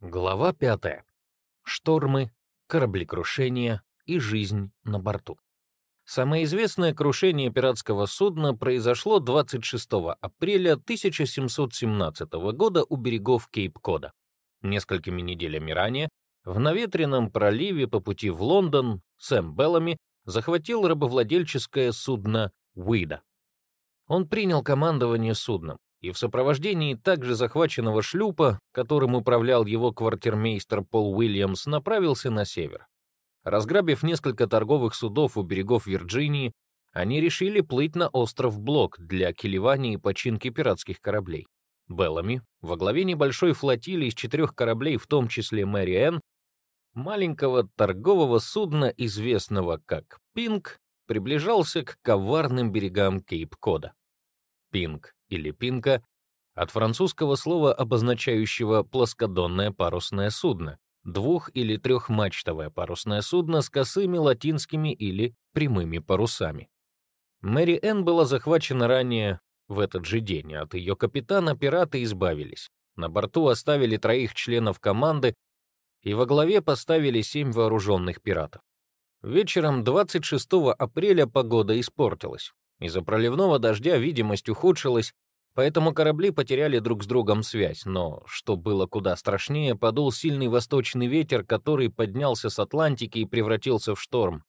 Глава 5. Штормы, кораблекрушения и жизнь на борту. Самое известное крушение пиратского судна произошло 26 апреля 1717 года у берегов Кейп-Кода. Несколькими неделями ранее в наветренном проливе по пути в Лондон Сэм Беллами захватил рабовладельческое судно «Уида». Он принял командование судном, и в сопровождении также захваченного шлюпа, которым управлял его квартирмейстер Пол Уильямс, направился на север. Разграбив несколько торговых судов у берегов Вирджинии, они решили плыть на остров Блок для килевания и починки пиратских кораблей. Беллами, во главе небольшой флотилии из четырех кораблей, в том числе Мэри Энн, маленького торгового судна, известного как «Пинг», приближался к коварным берегам Кейп-Кода. «Пинг» или «пинка» от французского слова, обозначающего плоскодонное парусное судно, двух- или трехмачтовое парусное судно с косыми латинскими или прямыми парусами. Мэри Энн была захвачена ранее в этот же день, от ее капитана пираты избавились. На борту оставили троих членов команды и во главе поставили семь вооруженных пиратов. Вечером 26 апреля погода испортилась. Из-за проливного дождя видимость ухудшилась, поэтому корабли потеряли друг с другом связь, но, что было куда страшнее, подул сильный восточный ветер, который поднялся с Атлантики и превратился в шторм.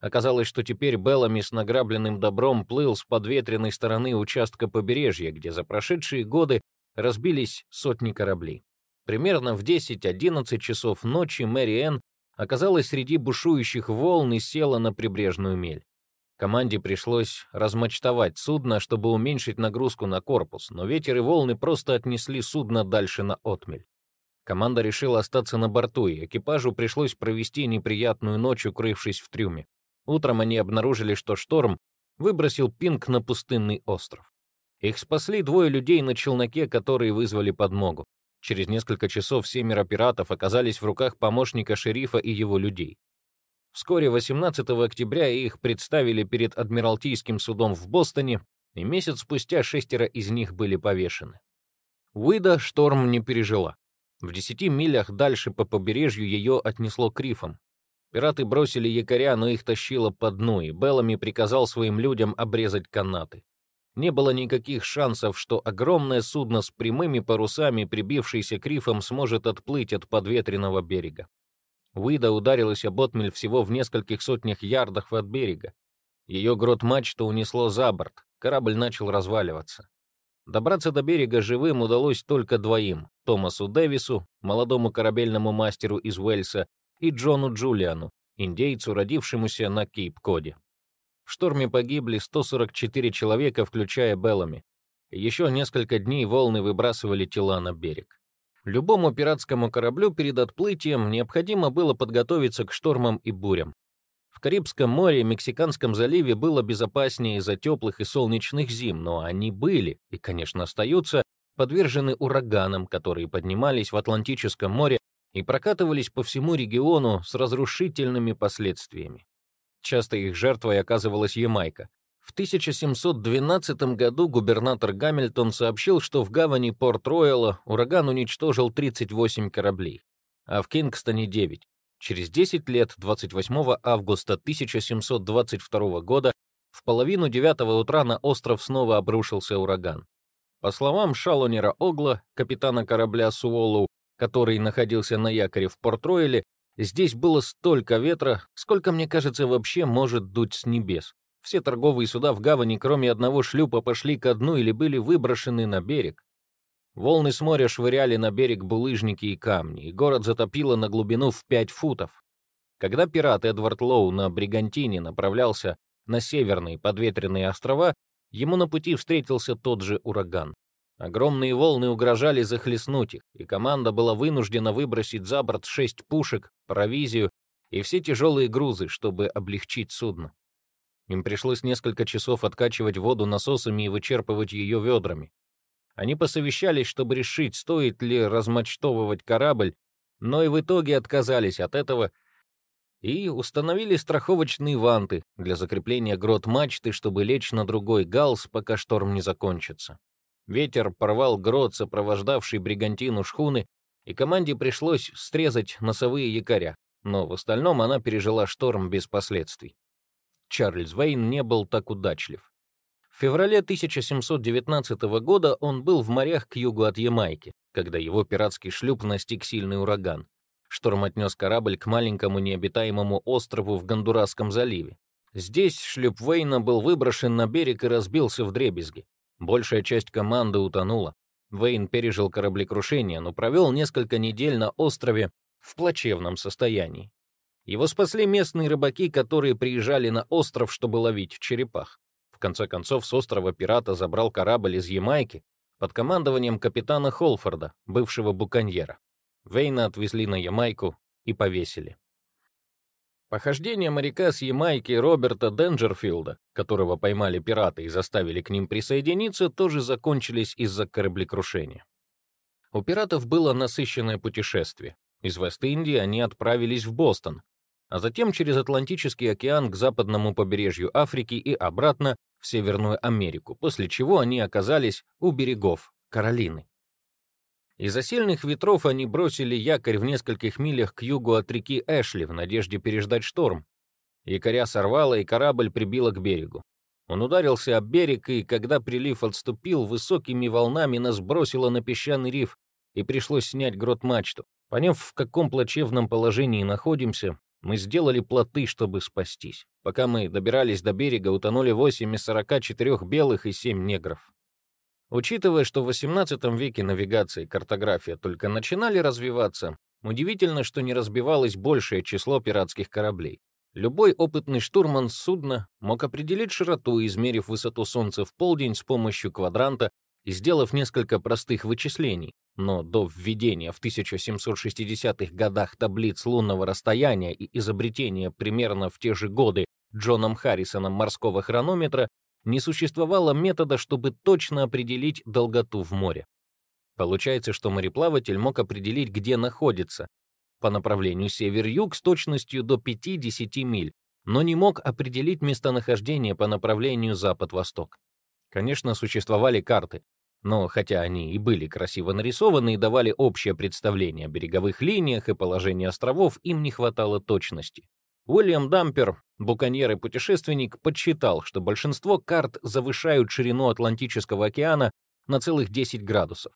Оказалось, что теперь Беллами с награбленным добром плыл с подветренной стороны участка побережья, где за прошедшие годы разбились сотни кораблей. Примерно в 10-11 часов ночи Мэри Энн оказалась среди бушующих волн и села на прибрежную мель. Команде пришлось размочтовать судно, чтобы уменьшить нагрузку на корпус, но ветер и волны просто отнесли судно дальше на отмель. Команда решила остаться на борту, и экипажу пришлось провести неприятную ночь, укрывшись в трюме. Утром они обнаружили, что шторм выбросил Пинг на пустынный остров. Их спасли двое людей на челноке, которые вызвали подмогу. Через несколько часов семеро пиратов оказались в руках помощника шерифа и его людей. Вскоре, 18 октября, их представили перед Адмиралтейским судом в Бостоне, и месяц спустя шестеро из них были повешены. Уида шторм не пережила. В десяти милях дальше по побережью ее отнесло к рифам. Пираты бросили якоря, но их тащило по дну, и Беллами приказал своим людям обрезать канаты. Не было никаких шансов, что огромное судно с прямыми парусами, прибившееся к рифам, сможет отплыть от подветренного берега. Уида ударилась об отмель всего в нескольких сотнях ярдах от берега. Ее грот-мачту унесло за борт, корабль начал разваливаться. Добраться до берега живым удалось только двоим — Томасу Дэвису, молодому корабельному мастеру из Уэльса, и Джону Джулиану, индейцу, родившемуся на Кейп-Коде. В шторме погибли 144 человека, включая Беллами. Еще несколько дней волны выбрасывали тела на берег. Любому пиратскому кораблю перед отплытием необходимо было подготовиться к штормам и бурям. В Карибском море и Мексиканском заливе было безопаснее из-за теплых и солнечных зим, но они были, и, конечно, остаются, подвержены ураганам, которые поднимались в Атлантическом море и прокатывались по всему региону с разрушительными последствиями. Часто их жертвой оказывалась Ямайка. В 1712 году губернатор Гамильтон сообщил, что в гавани Порт-Ройала ураган уничтожил 38 кораблей, а в Кингстоне — 9. Через 10 лет, 28 августа 1722 года, в половину девятого утра на остров снова обрушился ураган. По словам Шалонера Огла, капитана корабля Суолу, который находился на якоре в Порт-Ройле, здесь было столько ветра, сколько, мне кажется, вообще может дуть с небес. Все торговые суда в гавани, кроме одного шлюпа, пошли ко дну или были выброшены на берег. Волны с моря швыряли на берег булыжники и камни, и город затопило на глубину в пять футов. Когда пират Эдвард Лоу на Бригантине направлялся на северные подветренные острова, ему на пути встретился тот же ураган. Огромные волны угрожали захлестнуть их, и команда была вынуждена выбросить за борт шесть пушек, провизию и все тяжелые грузы, чтобы облегчить судно. Им пришлось несколько часов откачивать воду насосами и вычерпывать ее ведрами. Они посовещались, чтобы решить, стоит ли размочтовывать корабль, но и в итоге отказались от этого и установили страховочные ванты для закрепления грот мачты, чтобы лечь на другой галс, пока шторм не закончится. Ветер порвал грот, сопровождавший бригантину шхуны, и команде пришлось срезать носовые якоря, но в остальном она пережила шторм без последствий. Чарльз Вейн не был так удачлив. В феврале 1719 года он был в морях к югу от Ямайки, когда его пиратский шлюп настиг сильный ураган. Шторм отнес корабль к маленькому необитаемому острову в Гондурасском заливе. Здесь шлюп Вейна был выброшен на берег и разбился в дребезги. Большая часть команды утонула. Вейн пережил кораблекрушение, но провел несколько недель на острове в плачевном состоянии. Его спасли местные рыбаки, которые приезжали на остров, чтобы ловить черепах. В конце концов, с острова пирата забрал корабль из Ямайки под командованием капитана Холфорда, бывшего буконьера. Вейна отвезли на Ямайку и повесили. Похождение моряка с Ямайки Роберта Денджерфилда, которого поймали пираты и заставили к ним присоединиться, тоже закончились из-за кораблекрушения. У пиратов было насыщенное путешествие. Из Вест-Индии они отправились в Бостон, а затем через Атлантический океан к западному побережью Африки и обратно в Северную Америку, после чего они оказались у берегов Каролины. Из-за сильных ветров они бросили якорь в нескольких милях к югу от реки Эшли в надежде переждать шторм. Якоря сорвало, и корабль прибило к берегу. Он ударился об берег, и когда прилив отступил, высокими волнами нас бросило на песчаный риф, и пришлось снять грот-мачту. Поняв, в каком плачевном положении находимся, мы сделали плоты, чтобы спастись. Пока мы добирались до берега, утонули 8 из 44 белых и 7 негров. Учитывая, что в XVIII веке навигация и картография только начинали развиваться, удивительно, что не разбивалось большее число пиратских кораблей. Любой опытный штурман судна мог определить широту, измерив высоту Солнца в полдень с помощью квадранта и сделав несколько простых вычислений. Но до введения в 1760-х годах таблиц лунного расстояния и изобретения примерно в те же годы Джоном Харрисоном морского хронометра не существовало метода, чтобы точно определить долготу в море. Получается, что мореплаватель мог определить, где находится, по направлению север-юг с точностью до 5-10 миль, но не мог определить местонахождение по направлению запад-восток. Конечно, существовали карты, но хотя они и были красиво нарисованы и давали общее представление о береговых линиях и положении островов, им не хватало точности. Уильям Дампер, буконьер и путешественник, подсчитал, что большинство карт завышают ширину Атлантического океана на целых 10 градусов.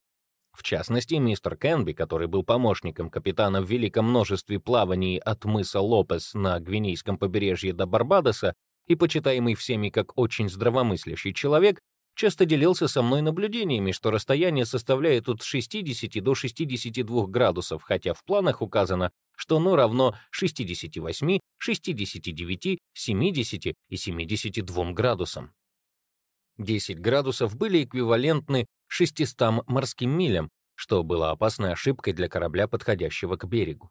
В частности, мистер Кенби, который был помощником капитана в великом множестве плаваний от мыса Лопес на Гвинейском побережье до Барбадоса и почитаемый всеми как очень здравомыслящий человек, часто делился со мной наблюдениями, что расстояние составляет от 60 до 62 градусов, хотя в планах указано, что оно равно 68, 69, 70 и 72 градусам. 10 градусов были эквивалентны 600 морским милям, что было опасной ошибкой для корабля, подходящего к берегу.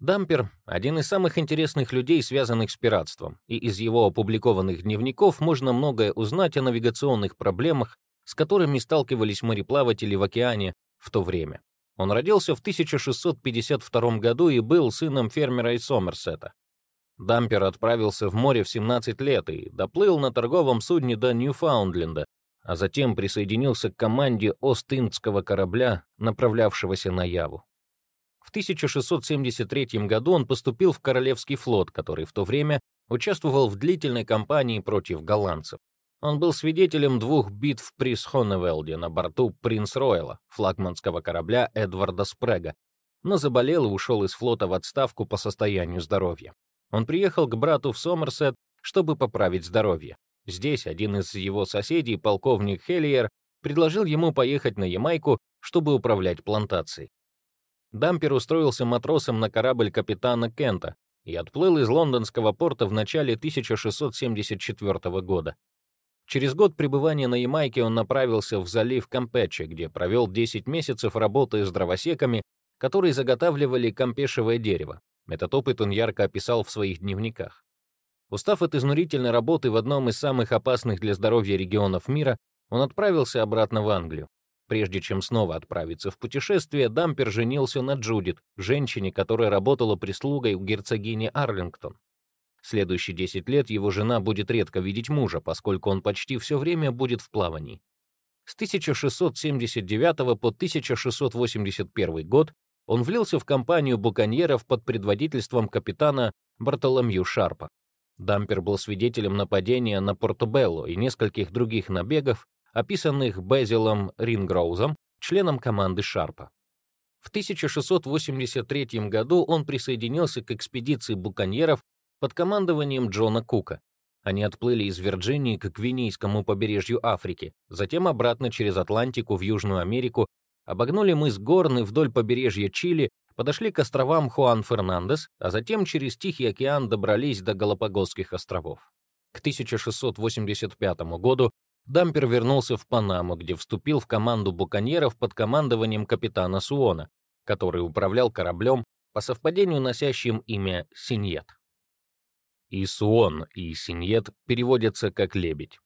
Дампер — один из самых интересных людей, связанных с пиратством, и из его опубликованных дневников можно многое узнать о навигационных проблемах, с которыми сталкивались мореплаватели в океане в то время. Он родился в 1652 году и был сыном фермера из Сомерсета. Дампер отправился в море в 17 лет и доплыл на торговом судне до Ньюфаундленда, а затем присоединился к команде Ост-Индского корабля, направлявшегося на Яву. В 1673 году он поступил в Королевский флот, который в то время участвовал в длительной кампании против голландцев. Он был свидетелем двух битв при Схоневелде на борту «Принц Ройла», флагманского корабля Эдварда Спрега, но заболел и ушел из флота в отставку по состоянию здоровья. Он приехал к брату в Сомерсет, чтобы поправить здоровье. Здесь один из его соседей, полковник Хеллиер, предложил ему поехать на Ямайку, чтобы управлять плантацией. Дампер устроился матросом на корабль капитана Кента и отплыл из лондонского порта в начале 1674 года. Через год пребывания на Ямайке он направился в залив Кампече, где провел 10 месяцев работы с дровосеками, которые заготавливали кампешевое дерево. Этот опыт он ярко описал в своих дневниках. Устав от изнурительной работы в одном из самых опасных для здоровья регионов мира, он отправился обратно в Англию. Прежде чем снова отправиться в путешествие, Дампер женился на Джудит, женщине, которая работала прислугой у герцогини Арлингтон. Следующие 10 лет его жена будет редко видеть мужа, поскольку он почти все время будет в плавании. С 1679 по 1681 год он влился в компанию буконьеров под предводительством капитана Бартоломью Шарпа. Дампер был свидетелем нападения на Портобелло и нескольких других набегов, описанных Безилом Рингроузом, членом команды Шарпа. В 1683 году он присоединился к экспедиции буконьеров под командованием Джона Кука. Они отплыли из Вирджинии к Гвинейскому побережью Африки, затем обратно через Атлантику в Южную Америку, обогнули мыс Горн и вдоль побережья Чили, подошли к островам Хуан Фернандес, а затем через Тихий океан добрались до Галапагосских островов. К 1685 году Дампер вернулся в Панаму, где вступил в команду буконьеров под командованием капитана Суона, который управлял кораблем, по совпадению носящим имя Синьет. И Суон, и Синьет переводятся как «лебедь».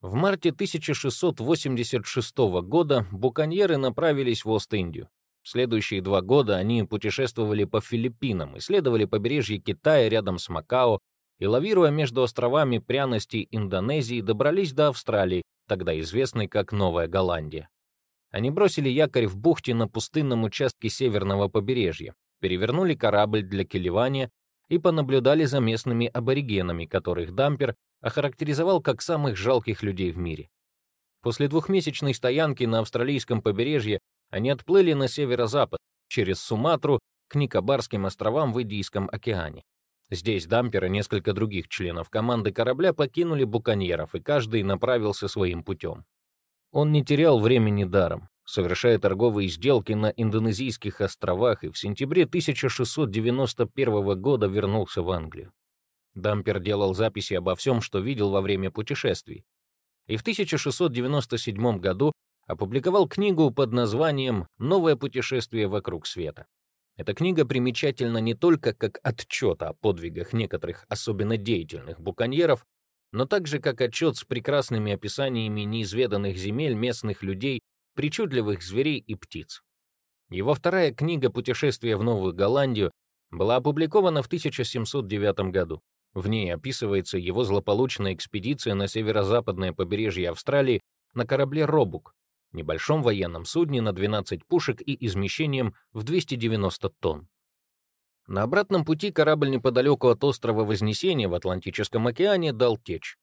В марте 1686 года буконьеры направились в Ост-Индию. Следующие два года они путешествовали по Филиппинам, исследовали побережье Китая рядом с Макао и, лавируя между островами пряностей Индонезии, добрались до Австралии, тогда известной как Новая Голландия. Они бросили якорь в бухте на пустынном участке северного побережья, перевернули корабль для келевания и понаблюдали за местными аборигенами, которых Дампер охарактеризовал как самых жалких людей в мире. После двухмесячной стоянки на австралийском побережье они отплыли на северо-запад, через Суматру, к Никобарским островам в Индийском океане. Здесь Дампер и несколько других членов команды корабля покинули буконьеров, и каждый направился своим путем. Он не терял времени даром совершая торговые сделки на Индонезийских островах и в сентябре 1691 года вернулся в Англию. Дампер делал записи обо всем, что видел во время путешествий, и в 1697 году опубликовал книгу под названием «Новое путешествие вокруг света». Эта книга примечательна не только как отчет о подвигах некоторых особенно деятельных буконьеров, но также как отчет с прекрасными описаниями неизведанных земель местных людей причудливых зверей и птиц. Его вторая книга «Путешествие в Новую Голландию» была опубликована в 1709 году. В ней описывается его злополучная экспедиция на северо-западное побережье Австралии на корабле «Робук», небольшом военном судне на 12 пушек и измещением в 290 тонн. На обратном пути корабль неподалеку от острова Вознесения в Атлантическом океане дал течь.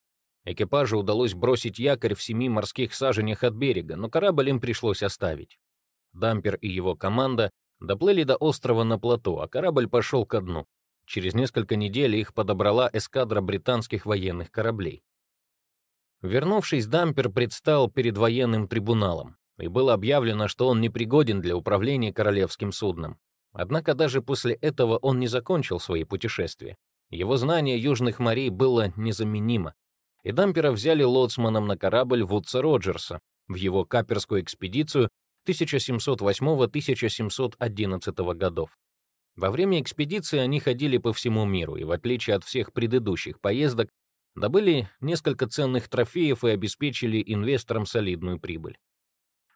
Экипажу удалось бросить якорь в семи морских саженях от берега, но корабль им пришлось оставить. Дампер и его команда доплыли до острова на плато, а корабль пошел ко дну. Через несколько недель их подобрала эскадра британских военных кораблей. Вернувшись, Дампер предстал перед военным трибуналом, и было объявлено, что он непригоден для управления королевским судном. Однако даже после этого он не закончил свои путешествия. Его знание южных морей было незаменимо, и Дампера взяли лоцманом на корабль Вудса Роджерса в его каперскую экспедицию 1708-1711 годов. Во время экспедиции они ходили по всему миру и, в отличие от всех предыдущих поездок, добыли несколько ценных трофеев и обеспечили инвесторам солидную прибыль.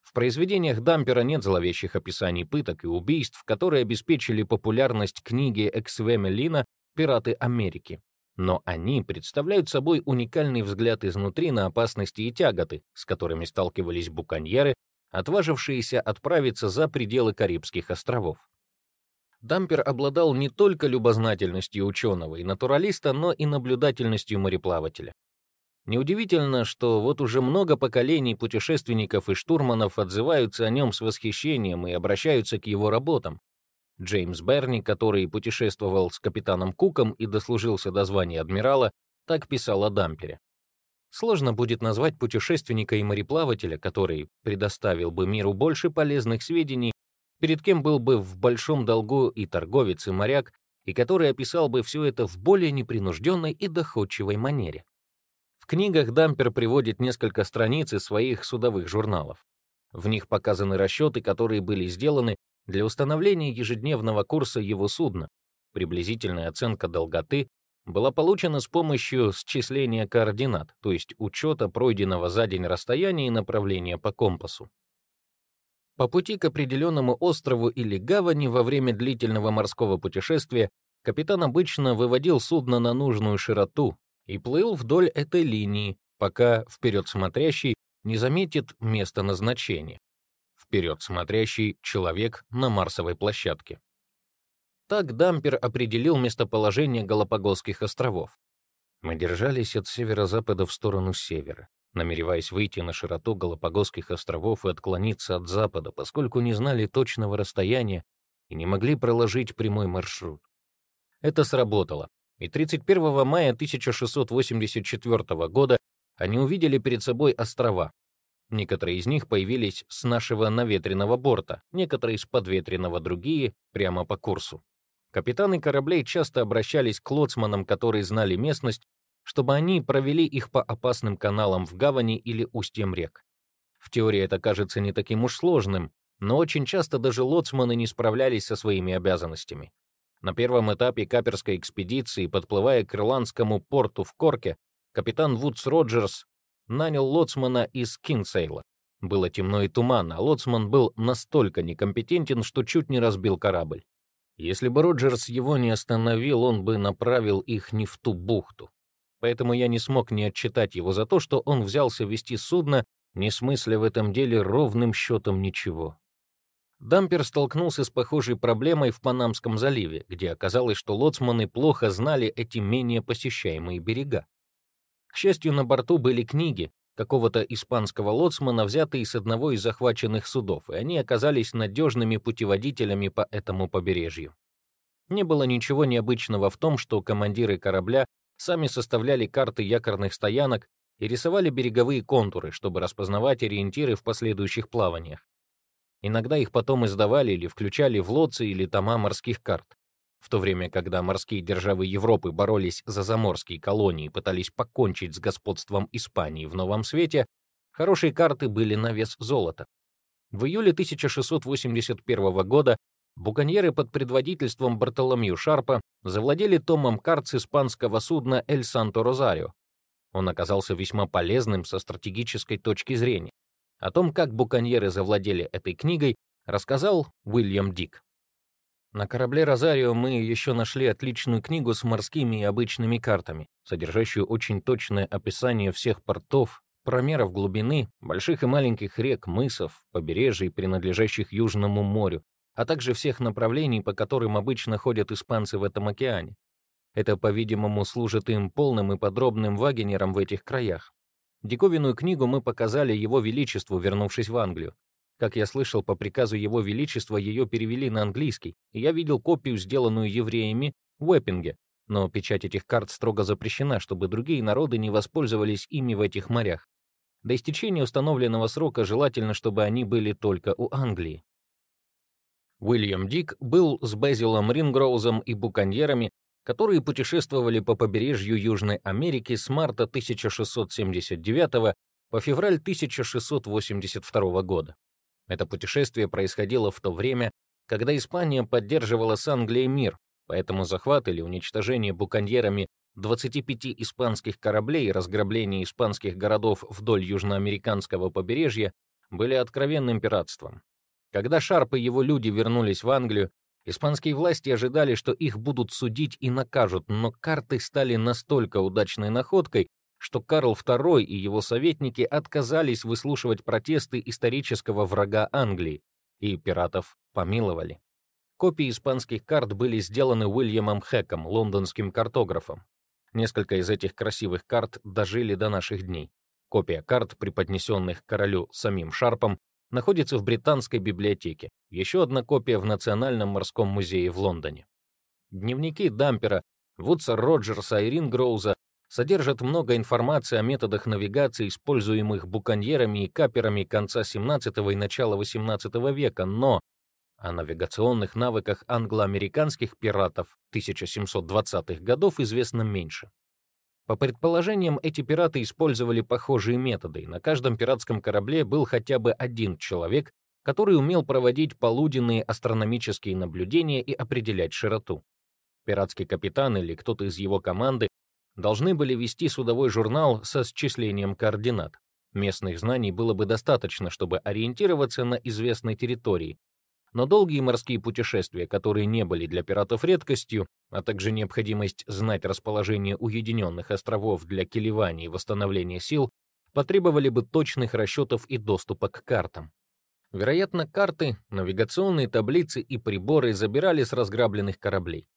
В произведениях Дампера нет зловещих описаний пыток и убийств, которые обеспечили популярность книги Эксвеме Лина «Пираты Америки», но они представляют собой уникальный взгляд изнутри на опасности и тяготы, с которыми сталкивались буконьеры, отважившиеся отправиться за пределы Карибских островов. Дампер обладал не только любознательностью ученого и натуралиста, но и наблюдательностью мореплавателя. Неудивительно, что вот уже много поколений путешественников и штурманов отзываются о нем с восхищением и обращаются к его работам, Джеймс Берни, который путешествовал с капитаном Куком и дослужился до звания адмирала, так писал о дампере. Сложно будет назвать путешественника и мореплавателя, который предоставил бы миру больше полезных сведений, перед кем был бы в большом долгу и торговец, и моряк, и который описал бы все это в более непринужденной и доходчивой манере. В книгах Дампер приводит несколько страниц из своих судовых журналов. В них показаны расчеты, которые были сделаны для установления ежедневного курса его судна приблизительная оценка долготы была получена с помощью счисления координат, то есть учета пройденного за день расстояния и направления по компасу. По пути к определенному острову или гавани во время длительного морского путешествия капитан обычно выводил судно на нужную широту и плыл вдоль этой линии, пока вперед смотрящий не заметит место назначения. вперед смотрящий человек на Марсовой площадке. Так дампер определил местоположение Галапагосских островов. Мы держались от северо-запада в сторону севера, намереваясь выйти на широту Галапагосских островов и отклониться от запада, поскольку не знали точного расстояния и не могли проложить прямой маршрут. Это сработало, и 31 мая 1684 года они увидели перед собой острова. Некоторые из них появились с нашего наветренного борта, некоторые с подветренного, другие — прямо по курсу. Капитаны кораблей часто обращались к лоцманам, которые знали местность, чтобы они провели их по опасным каналам в гавани или устьям рек. В теории это кажется не таким уж сложным, но очень часто даже лоцманы не справлялись со своими обязанностями. На первом этапе каперской экспедиции, подплывая к ирландскому порту в Корке, капитан Вудс Роджерс нанял лоцмана из Кинсейла. Было темно и туманно, а лоцман был настолько некомпетентен, что чуть не разбил корабль. Если бы Роджерс его не остановил, он бы направил их не в ту бухту. Поэтому я не смог не отчитать его за то, что он взялся вести судно, не смысля в этом деле ровным счетом ничего. Дампер столкнулся с похожей проблемой в Панамском заливе, где оказалось, что лоцманы плохо знали эти менее посещаемые берега. К счастью, на борту были книги какого-то испанского лоцмана, взятые с одного из захваченных судов, и они оказались надежными путеводителями по этому побережью. Не было ничего необычного в том, что командиры корабля сами составляли карты якорных стоянок и рисовали береговые контуры, чтобы распознавать ориентиры в последующих плаваниях. Иногда их потом издавали или включали в лодцы или тома морских карт. В то время, когда морские державы Европы боролись за заморские колонии и пытались покончить с господством Испании в Новом Свете, хорошие карты были на вес золота. В июле 1681 года буконьеры под предводительством Бартоломью Шарпа завладели томом карт с испанского судна «Эль Санто-Розарио». Он оказался весьма полезным со стратегической точки зрения. О том, как буконьеры завладели этой книгой, рассказал Уильям Дик. На корабле «Розарио» мы еще нашли отличную книгу с морскими и обычными картами, содержащую очень точное описание всех портов, промеров глубины, больших и маленьких рек, мысов, побережий, принадлежащих Южному морю, а также всех направлений, по которым обычно ходят испанцы в этом океане. Это, по-видимому, служит им полным и подробным вагенером в этих краях. Диковинную книгу мы показали Его Величеству, вернувшись в Англию. Как я слышал, по приказу Его Величества ее перевели на английский, и я видел копию, сделанную евреями, в Эппинге, но печать этих карт строго запрещена, чтобы другие народы не воспользовались ими в этих морях. До истечения установленного срока желательно, чтобы они были только у Англии. Уильям Дик был с Безилом Рингроузом и буконьерами которые путешествовали по побережью Южной Америки с марта 1679 по февраль 1682 года. Это путешествие происходило в то время, когда Испания поддерживала с Англией мир, поэтому захват или уничтожение буконьерами 25 испанских кораблей и разграбление испанских городов вдоль южноамериканского побережья были откровенным пиратством. Когда Шарп и его люди вернулись в Англию, Испанские власти ожидали, что их будут судить и накажут, но карты стали настолько удачной находкой, что Карл II и его советники отказались выслушивать протесты исторического врага Англии, и пиратов помиловали. Копии испанских карт были сделаны Уильямом Хэком, лондонским картографом. Несколько из этих красивых карт дожили до наших дней. Копия карт, преподнесенных королю самим Шарпом, находится в Британской библиотеке, еще одна копия в Национальном морском музее в Лондоне. Дневники Дампера, Вудса Роджерса и Рингроуза содержат много информации о методах навигации, используемых буконьерами и каперами конца 17 и начала 18 века, но о навигационных навыках англо-американских пиратов 1720-х годов известно меньше. По предположениям, эти пираты использовали похожие методы, на каждом пиратском корабле был хотя бы один человек, который умел проводить полуденные астрономические наблюдения и определять широту. Пиратский капитан или кто-то из его команды должны были вести судовой журнал со счислением координат. Местных знаний было бы достаточно, чтобы ориентироваться на известной территории, но долгие морские путешествия, которые не были для пиратов редкостью, а также необходимость знать расположение уединенных островов для килевания и восстановления сил, потребовали бы точных расчетов и доступа к картам. Вероятно, карты, навигационные таблицы и приборы забирали с разграбленных кораблей.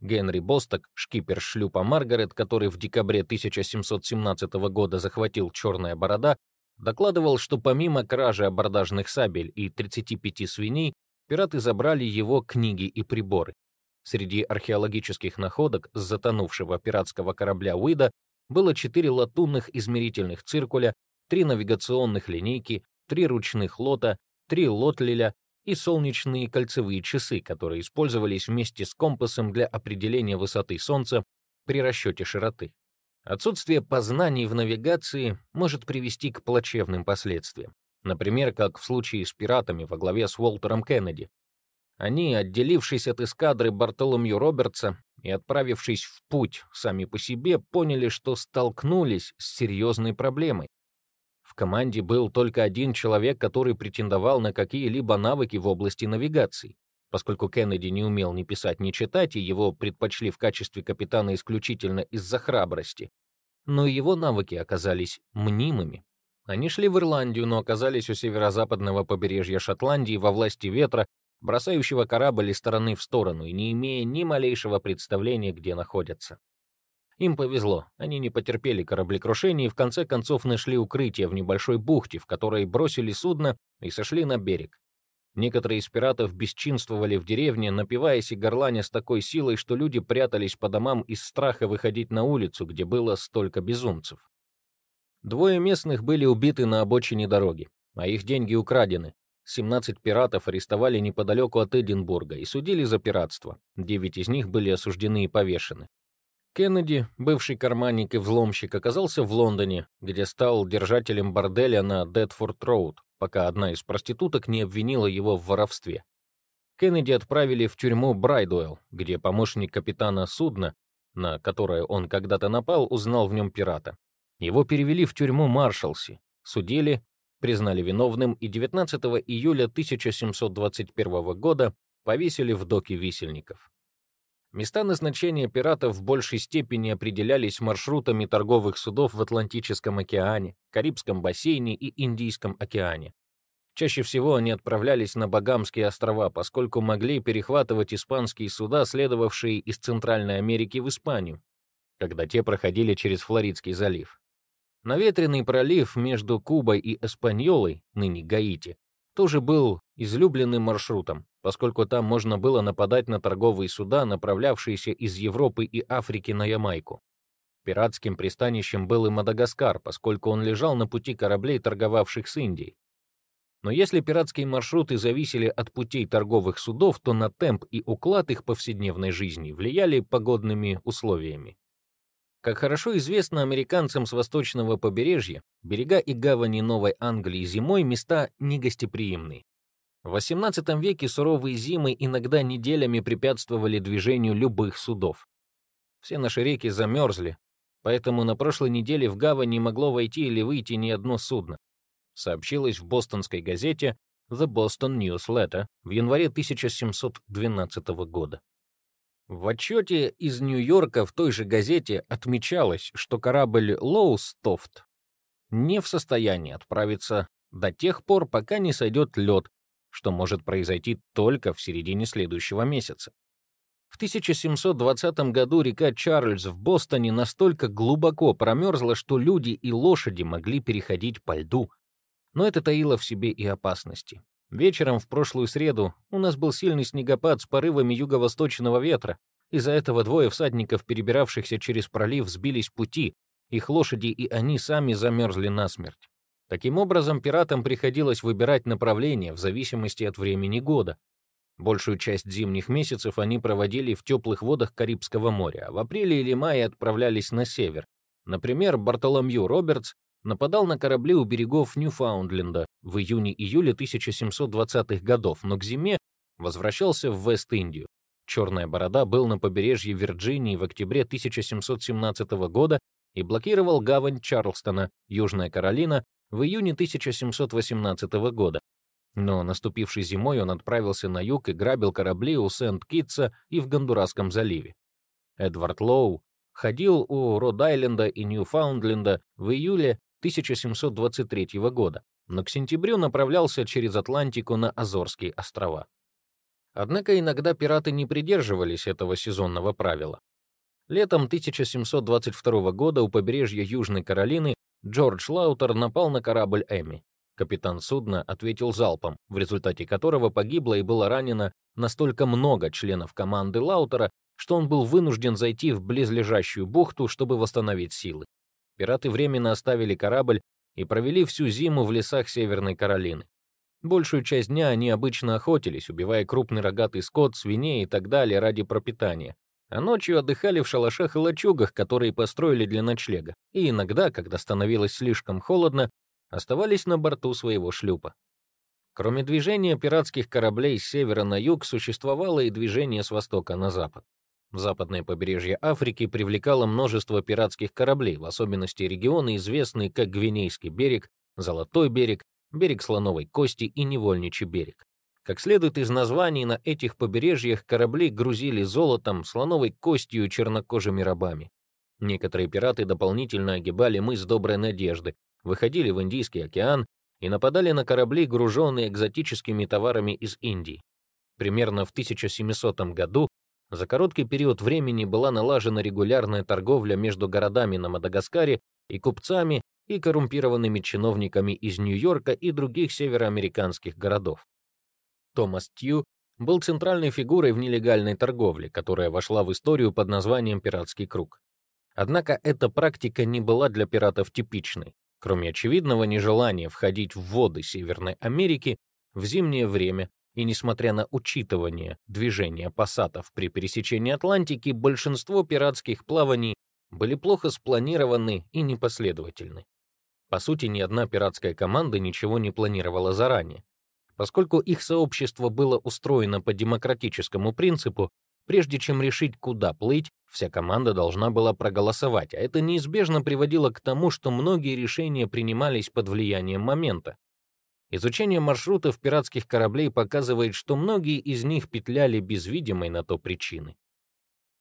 Генри Босток, шкипер шлюпа «Маргарет», который в декабре 1717 года захватил «Черная борода», докладывал, что помимо кражи абордажных сабель и 35 свиней, пираты забрали его книги и приборы. Среди археологических находок с затонувшего пиратского корабля Уида было четыре латунных измерительных циркуля, три навигационных линейки, три ручных лота, три лотлиля и солнечные кольцевые часы, которые использовались вместе с компасом для определения высоты Солнца при расчете широты. Отсутствие познаний в навигации может привести к плачевным последствиям. Например, как в случае с пиратами во главе с Уолтером Кеннеди. Они, отделившись от эскадры Бартоломью Робертса и отправившись в путь сами по себе, поняли, что столкнулись с серьезной проблемой. В команде был только один человек, который претендовал на какие-либо навыки в области навигации. Поскольку Кеннеди не умел ни писать, ни читать, и его предпочли в качестве капитана исключительно из-за храбрости, но его навыки оказались мнимыми. Они шли в Ирландию, но оказались у северо-западного побережья Шотландии во власти ветра, бросающего корабль из стороны в сторону и не имея ни малейшего представления, где находятся. Им повезло, они не потерпели кораблекрушения и в конце концов нашли укрытие в небольшой бухте, в которой бросили судно и сошли на берег. Некоторые из пиратов бесчинствовали в деревне, напиваясь и горланя с такой силой, что люди прятались по домам из страха выходить на улицу, где было столько безумцев. Двое местных были убиты на обочине дороги, а их деньги украдены. 17 пиратов арестовали неподалеку от Эдинбурга и судили за пиратство. Девять из них были осуждены и повешены. Кеннеди, бывший карманник и взломщик, оказался в Лондоне, где стал держателем борделя на Дедфорд-Роуд, пока одна из проституток не обвинила его в воровстве. Кеннеди отправили в тюрьму Брайдуэлл, где помощник капитана судна, на которое он когда-то напал, узнал в нем пирата. Его перевели в тюрьму Маршалси, судили, признали виновным и 19 июля 1721 года повесили в доке висельников. Места назначения пиратов в большей степени определялись маршрутами торговых судов в Атлантическом океане, Карибском бассейне и Индийском океане. Чаще всего они отправлялись на Багамские острова, поскольку могли перехватывать испанские суда, следовавшие из Центральной Америки в Испанию, когда те проходили через Флоридский залив. Наветренный пролив между Кубой и Эспаньолой, ныне Гаити, тоже был излюбленным маршрутом, поскольку там можно было нападать на торговые суда, направлявшиеся из Европы и Африки на Ямайку. Пиратским пристанищем был и Мадагаскар, поскольку он лежал на пути кораблей, торговавших с Индией. Но если пиратские маршруты зависели от путей торговых судов, то на темп и уклад их повседневной жизни влияли погодными условиями. Как хорошо известно американцам с восточного побережья, берега и гавани Новой Англии зимой места негостеприимные. В XVIII веке суровые зимы иногда неделями препятствовали движению любых судов. Все наши реки замерзли, поэтому на прошлой неделе в гавань не могло войти или выйти ни одно судно. Сообщилось в бостонской газете The Boston News Letter в январе 1712 года. В отчете из Нью-Йорка в той же газете отмечалось, что корабль Лоустофт не в состоянии отправиться до тех пор, пока не сойдет лед, что может произойти только в середине следующего месяца. В 1720 году река Чарльз в Бостоне настолько глубоко промерзла, что люди и лошади могли переходить по льду. Но это таило в себе и опасности. Вечером в прошлую среду у нас был сильный снегопад с порывами юго-восточного ветра. Из-за этого двое всадников, перебиравшихся через пролив, сбились пути. Их лошади и они сами замерзли насмерть. Таким образом, пиратам приходилось выбирать направление в зависимости от времени года. Большую часть зимних месяцев они проводили в теплых водах Карибского моря, а в апреле или мае отправлялись на север. Например, Бартоломью Робертс нападал на корабли у берегов Ньюфаундленда в июне-июле 1720-х годов, но к зиме возвращался в Вест-Индию. Черная борода был на побережье Вирджинии в октябре 1717 года и блокировал гавань Чарлстона, Южная Каролина, в июне 1718 года. Но наступившей зимой он отправился на юг и грабил корабли у Сент-Китса и в Гондурасском заливе. Эдвард Лоу ходил у Род-Айленда и Ньюфаундленда в июле 1723 года, но к сентябрю направлялся через Атлантику на Азорские острова. Однако иногда пираты не придерживались этого сезонного правила. Летом 1722 года у побережья Южной Каролины Джордж Лаутер напал на корабль «Эми». Капитан судна ответил залпом, в результате которого погибло и было ранено настолько много членов команды Лаутера, что он был вынужден зайти в близлежащую бухту, чтобы восстановить силы. Пираты временно оставили корабль и провели всю зиму в лесах Северной Каролины. Большую часть дня они обычно охотились, убивая крупный рогатый скот, свиней и так далее ради пропитания, а ночью отдыхали в шалашах и лачугах, которые построили для ночлега, и иногда, когда становилось слишком холодно, оставались на борту своего шлюпа. Кроме движения пиратских кораблей с севера на юг, существовало и движение с востока на запад. Западное побережье Африки привлекало множество пиратских кораблей, в особенности регионы, известные как Гвинейский берег, Золотой берег, берег Слоновой Кости и Невольничий берег. Как следует из названий, на этих побережьях корабли грузили золотом, слоновой костью и чернокожими рабами. Некоторые пираты дополнительно огибали мыс Доброй Надежды, выходили в Индийский океан и нападали на корабли, груженные экзотическими товарами из Индии. Примерно в 1700 году за короткий период времени была налажена регулярная торговля между городами на Мадагаскаре и купцами и коррумпированными чиновниками из Нью-Йорка и других североамериканских городов. Томас Тью был центральной фигурой в нелегальной торговле, которая вошла в историю под названием «пиратский круг». Однако эта практика не была для пиратов типичной. Кроме очевидного нежелания входить в воды Северной Америки в зимнее время и несмотря на учитывание движения пассатов при пересечении Атлантики, большинство пиратских плаваний были плохо спланированы и непоследовательны. По сути, ни одна пиратская команда ничего не планировала заранее. Поскольку их сообщество было устроено по демократическому принципу, прежде чем решить, куда плыть, вся команда должна была проголосовать, а это неизбежно приводило к тому, что многие решения принимались под влиянием момента. Изучение маршрутов пиратских кораблей показывает, что многие из них петляли без видимой на то причины.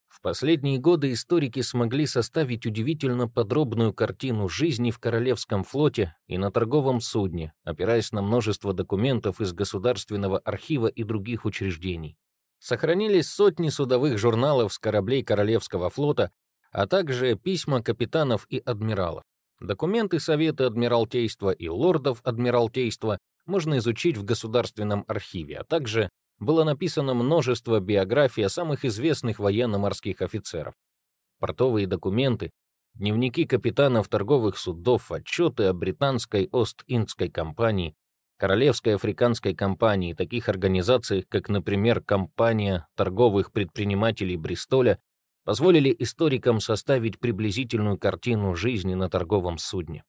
В последние годы историки смогли составить удивительно подробную картину жизни в Королевском флоте и на торговом судне, опираясь на множество документов из Государственного архива и других учреждений. Сохранились сотни судовых журналов с кораблей Королевского флота, а также письма капитанов и адмиралов. Документы Совета Адмиралтейства и Лордов Адмиралтейства можно изучить в Государственном архиве, а также было написано множество биографий самых известных военно-морских офицеров. Портовые документы, дневники капитанов торговых судов, отчеты о британской Ост-Индской компании, Королевской африканской компании и таких организациях, как, например, Компания торговых предпринимателей Бристоля, позволили историкам составить приблизительную картину жизни на торговом судне.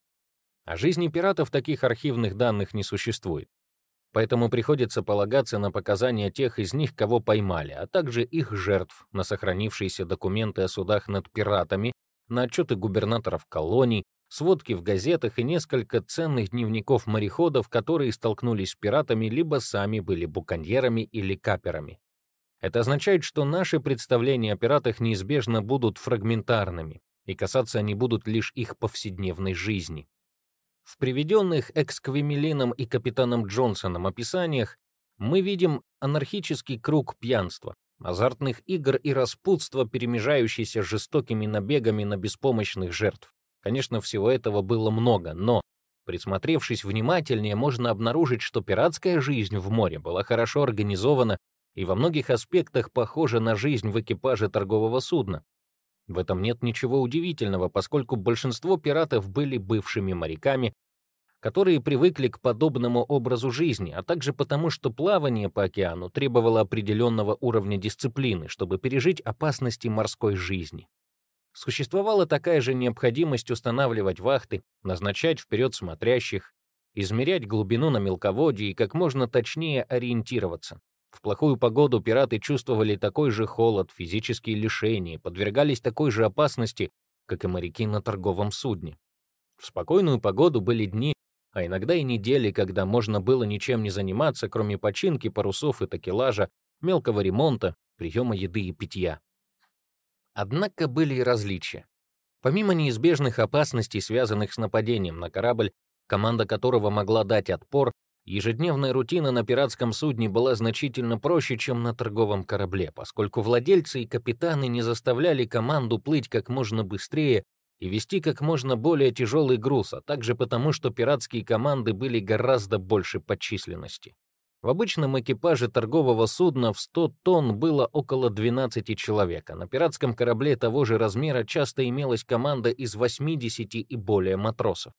О жизни пиратов таких архивных данных не существует поэтому приходится полагаться на показания тех из них, кого поймали, а также их жертв, на сохранившиеся документы о судах над пиратами, на отчеты губернаторов колоний, сводки в газетах и несколько ценных дневников мореходов, которые столкнулись с пиратами, либо сами были буконьерами или каперами. Это означает, что наши представления о пиратах неизбежно будут фрагментарными, и касаться они будут лишь их повседневной жизни. В приведенных Эксквемелином и капитаном Джонсоном описаниях мы видим анархический круг пьянства, азартных игр и распутства, перемежающийся с жестокими набегами на беспомощных жертв. Конечно, всего этого было много, но, присмотревшись внимательнее, можно обнаружить, что пиратская жизнь в море была хорошо организована и во многих аспектах похожа на жизнь в экипаже торгового судна. В этом нет ничего удивительного, поскольку большинство пиратов были бывшими моряками, которые привыкли к подобному образу жизни, а также потому, что плавание по океану требовало определенного уровня дисциплины, чтобы пережить опасности морской жизни. Существовала такая же необходимость устанавливать вахты, назначать вперед смотрящих, измерять глубину на мелководье и как можно точнее ориентироваться. В плохую погоду пираты чувствовали такой же холод, физические лишения, подвергались такой же опасности, как и моряки на торговом судне. В спокойную погоду были дни, а иногда и недели, когда можно было ничем не заниматься, кроме починки парусов и такелажа, мелкого ремонта, приема еды и питья. Однако были и различия. Помимо неизбежных опасностей, связанных с нападением на корабль, команда которого могла дать отпор, ежедневная рутина на пиратском судне была значительно проще, чем на торговом корабле, поскольку владельцы и капитаны не заставляли команду плыть как можно быстрее и вести как можно более тяжелый груз, а также потому, что пиратские команды были гораздо больше по численности. В обычном экипаже торгового судна в 100 тонн было около 12 человек, а на пиратском корабле того же размера часто имелась команда из 80 и более матросов.